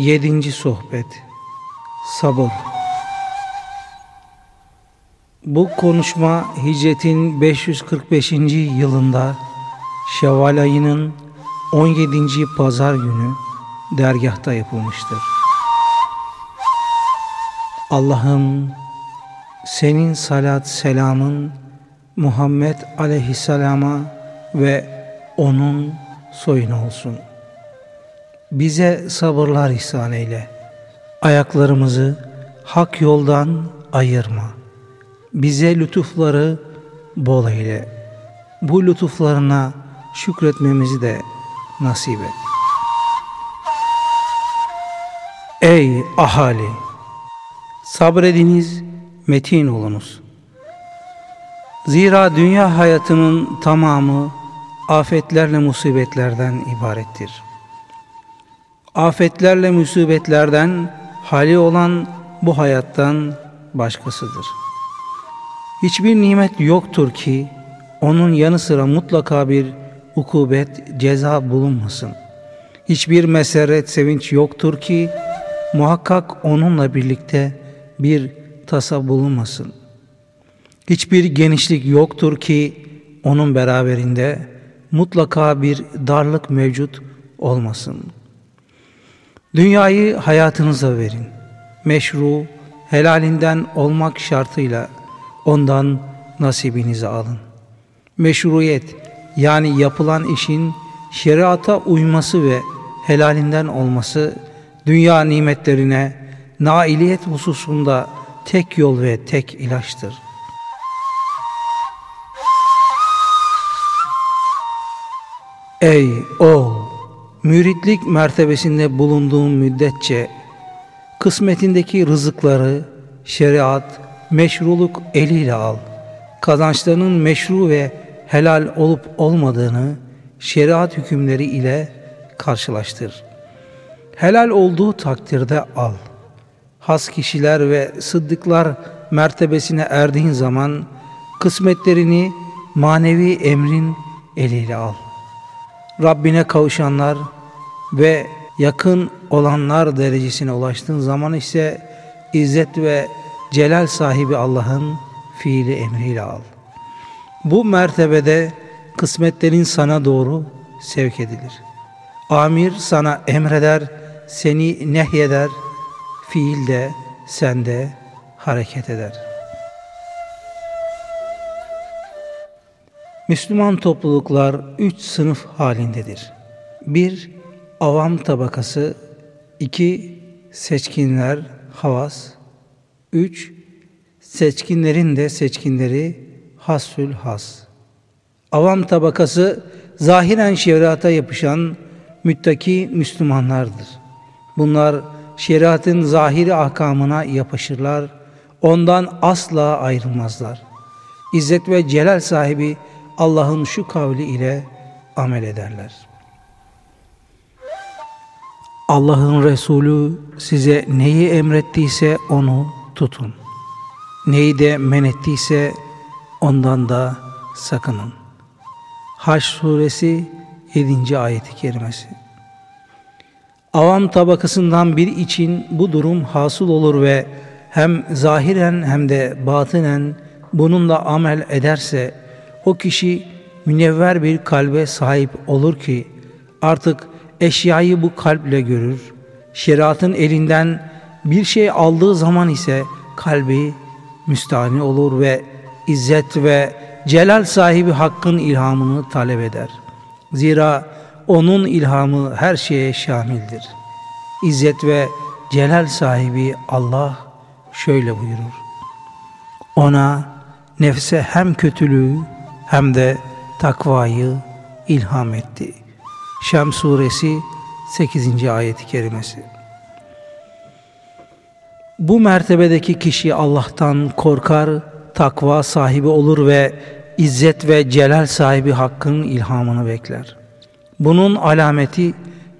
Yedinci Sohbet Sabır Bu konuşma hicretin 545. yılında Şevval ayının 17. pazar günü dergahta yapılmıştır. Allah'ım senin salat selamın Muhammed aleyhisselama ve onun soyuna olsun. Bize sabırlar ihsan eyle. Ayaklarımızı hak yoldan ayırma. Bize lütufları bol eyle. Bu lütuflarına şükretmemizi de nasip et. Ey ahali! Sabrediniz, metin olunuz. Zira dünya hayatının tamamı afetlerle musibetlerden ibarettir. Afetlerle musibetlerden hali olan bu hayattan başkasıdır. Hiçbir nimet yoktur ki onun yanı sıra mutlaka bir ukubet, ceza bulunmasın. Hiçbir meseret, sevinç yoktur ki muhakkak onunla birlikte bir tasa bulunmasın. Hiçbir genişlik yoktur ki onun beraberinde mutlaka bir darlık mevcut olmasın. Dünyayı hayatınıza verin. Meşru, helalinden olmak şartıyla ondan nasibinizi alın. Meşruiyet yani yapılan işin şeriata uyması ve helalinden olması dünya nimetlerine nailiyet hususunda tek yol ve tek ilaçtır. Ey oğul! Müritlik mertebesinde bulunduğun müddetçe kısmetindeki rızıkları şeriat, meşruluk eliyle al. Kazançlarının meşru ve helal olup olmadığını şeriat hükümleri ile karşılaştır. Helal olduğu takdirde al. Has kişiler ve sıddıklar mertebesine erdiğin zaman kısmetlerini manevi emrin eliyle al. Rabbine kavuşanlar ve yakın olanlar derecesine ulaştığın zaman ise izzet ve celal sahibi Allah'ın fiili emriyle al. Bu mertebede kısmetlerin sana doğru sevk edilir. Amir sana emreder, seni nehyeder, fiil de sende hareket eder. Müslüman topluluklar üç sınıf halindedir. Bir, avam tabakası, iki, seçkinler, havas, üç, seçkinlerin de seçkinleri hasül has. Avam tabakası zahiren şeriata yapışan müttaki Müslümanlardır. Bunlar şeriatın zahiri ahkamına yapışırlar, ondan asla ayrılmazlar. İzzet ve celal sahibi Allah'ın şu kavli ile amel ederler. Allah'ın Resulü size neyi emrettiyse onu tutun. Neyi de men ettiyse ondan da sakının. Haş suresi 7. ayeti kerimesi. Avam tabakasından bir için bu durum hasıl olur ve hem zahiren hem de batınen bununla amel ederse o kişi münevver bir kalbe sahip olur ki artık eşyayı bu kalple görür. Şeriatın elinden bir şey aldığı zaman ise kalbi müstahni olur ve izzet ve celal sahibi hakkın ilhamını talep eder. Zira onun ilhamı her şeye şamildir. İzzet ve celal sahibi Allah şöyle buyurur. Ona nefse hem kötülüğü hem de takvayı ilham etti. Şem suresi 8. ayeti kerimesi. Bu mertebedeki kişi Allah'tan korkar, takva sahibi olur ve izzet ve celal sahibi hakkın ilhamını bekler. Bunun alameti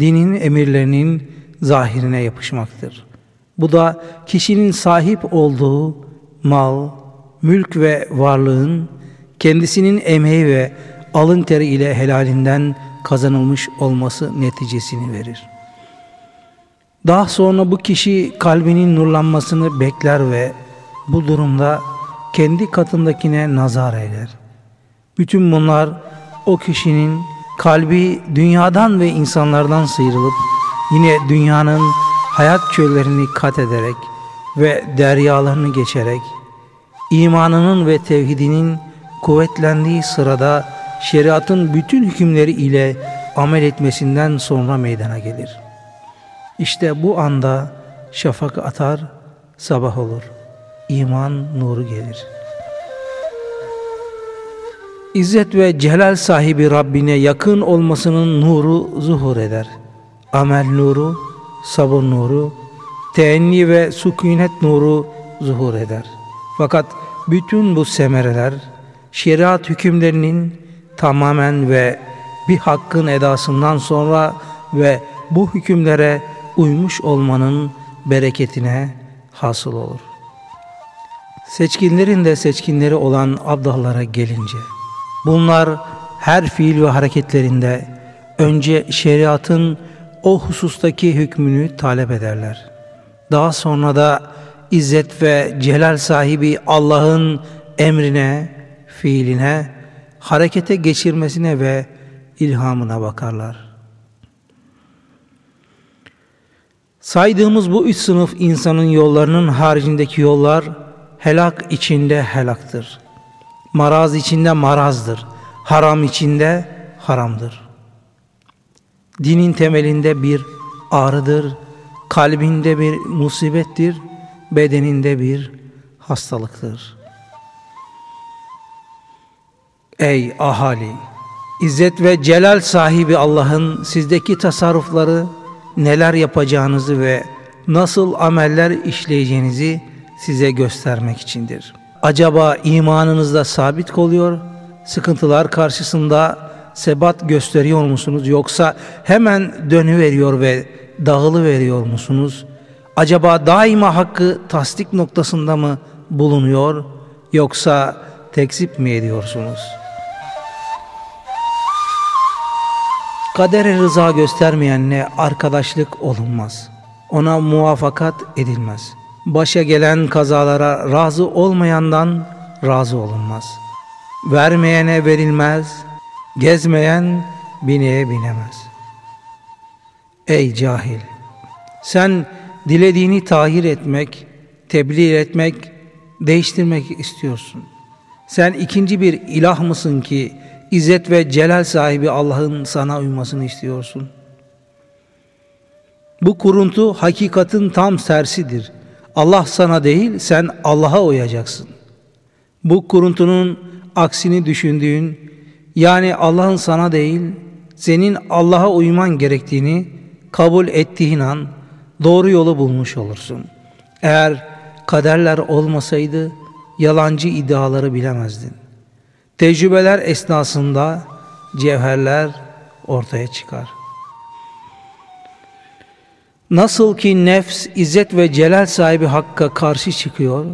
dinin emirlerinin zahirine yapışmaktır. Bu da kişinin sahip olduğu mal, mülk ve varlığın kendisinin emeği ve alın teri ile helalinden kazanılmış olması neticesini verir. Daha sonra bu kişi kalbinin nurlanmasını bekler ve bu durumda kendi katındakine nazar eder. Bütün bunlar o kişinin kalbi dünyadan ve insanlardan sıyrılıp yine dünyanın hayat çöllerini kat ederek ve deryalarını geçerek imanının ve tevhidinin kuvvetlendiği sırada şeriatın bütün hükümleri ile amel etmesinden sonra meydana gelir. İşte bu anda şafak atar, sabah olur. İman nuru gelir. İzzet ve celal sahibi Rabbine yakın olmasının nuru zuhur eder. Amel nuru, sabır nuru, teenni ve sükunet nuru zuhur eder. Fakat bütün bu semereler şeriat hükümlerinin tamamen ve bir hakkın edasından sonra ve bu hükümlere uymuş olmanın bereketine hasıl olur. Seçkinlerin de seçkinleri olan abdallara gelince, bunlar her fiil ve hareketlerinde önce şeriatın o husustaki hükmünü talep ederler. Daha sonra da izzet ve celal sahibi Allah'ın emrine, fiiline, harekete geçirmesine ve ilhamına bakarlar. Saydığımız bu üç sınıf insanın yollarının haricindeki yollar helak içinde helaktır. Maraz içinde marazdır. Haram içinde haramdır. Dinin temelinde bir ağrıdır, kalbinde bir musibettir, bedeninde bir hastalıktır. Ey ahali! İzzet ve celal sahibi Allah'ın sizdeki tasarrufları neler yapacağınızı ve nasıl ameller işleyeceğinizi size göstermek içindir. Acaba imanınızda sabit kalıyor, sıkıntılar karşısında sebat gösteriyor musunuz yoksa hemen dönüveriyor ve dağılı veriyor musunuz? Acaba daima hakkı tasdik noktasında mı bulunuyor yoksa tekzip mi ediyorsunuz?'' Kadere rıza göstermeyenle arkadaşlık olunmaz. Ona muvafakat edilmez. Başa gelen kazalara razı olmayandan razı olunmaz. Vermeyene verilmez, gezmeyen bineğe binemez. Ey cahil! Sen dilediğini tahir etmek, tebliğ etmek, değiştirmek istiyorsun. Sen ikinci bir ilah mısın ki İzzet ve celal sahibi Allah'ın sana uymasını istiyorsun. Bu kuruntu hakikatin tam tersidir. Allah sana değil, sen Allah'a uyacaksın. Bu kuruntunun aksini düşündüğün, yani Allah'ın sana değil, senin Allah'a uyman gerektiğini kabul ettiğin an doğru yolu bulmuş olursun. Eğer kaderler olmasaydı yalancı iddiaları bilemezdin. Tecrübeler esnasında cevherler ortaya çıkar. Nasıl ki nefs, izzet ve celal sahibi Hakk'a karşı çıkıyor,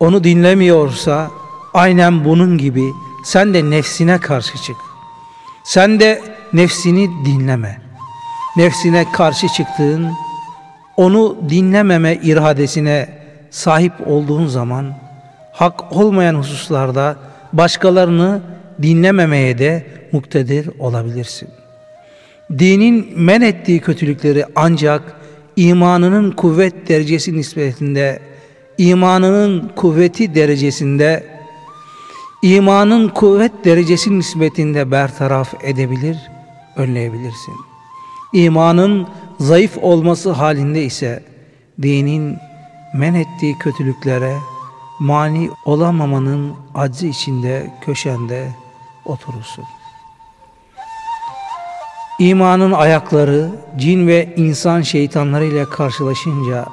onu dinlemiyorsa aynen bunun gibi sen de nefsine karşı çık. Sen de nefsini dinleme. Nefsine karşı çıktığın, onu dinlememe iradesine sahip olduğun zaman, hak olmayan hususlarda başkalarını dinlememeye de muktedir olabilirsin. Dinin men ettiği kötülükleri ancak imanının kuvvet derecesi nispetinde, imanının kuvveti derecesinde, imanın kuvvet derecesi nispetinde bertaraf edebilir, önleyebilirsin. İmanın zayıf olması halinde ise dinin men ettiği kötülüklere mani olamamanın acı içinde köşende oturursun. İmanın ayakları cin ve insan şeytanları ile karşılaşınca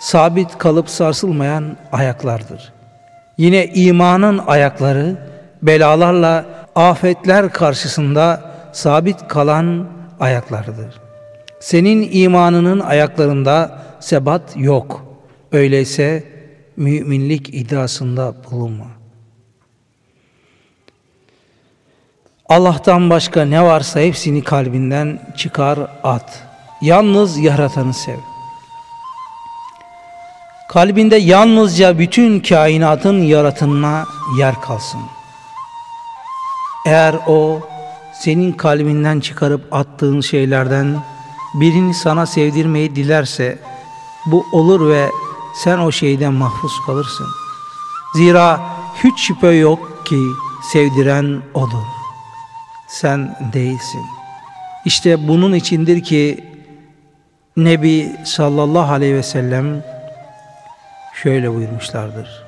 sabit kalıp sarsılmayan ayaklardır. Yine imanın ayakları belalarla afetler karşısında sabit kalan ayaklardır. Senin imanının ayaklarında sebat yok. Öyleyse müminlik iddiasında bulunma. Allah'tan başka ne varsa hepsini kalbinden çıkar at. Yalnız yaratanı sev. Kalbinde yalnızca bütün kainatın yaratımına yer kalsın. Eğer o senin kalbinden çıkarıp attığın şeylerden birini sana sevdirmeyi dilerse bu olur ve sen o şeyden mahfuz kalırsın. Zira hiç şüphe yok ki sevdiren odur. Sen değilsin. İşte bunun içindir ki Nebi sallallahu aleyhi ve sellem şöyle buyurmuşlardır.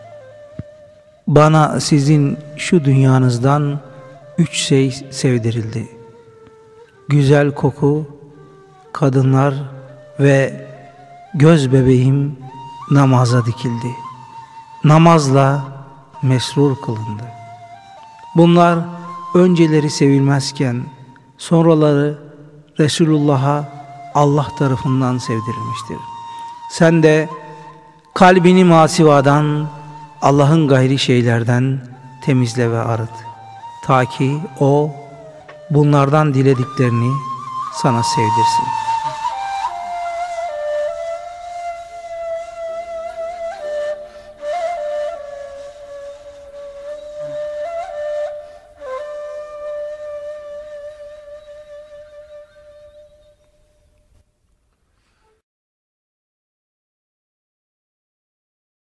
Bana sizin şu dünyanızdan üç şey sevdirildi. Güzel koku, kadınlar ve göz bebeğim namaza dikildi. Namazla mesrur kılındı. Bunlar önceleri sevilmezken sonraları Resulullah'a Allah tarafından sevdirilmiştir. Sen de kalbini masivadan, Allah'ın gayri şeylerden temizle ve arıt. Ta ki O bunlardan dilediklerini sana sevdirsin.''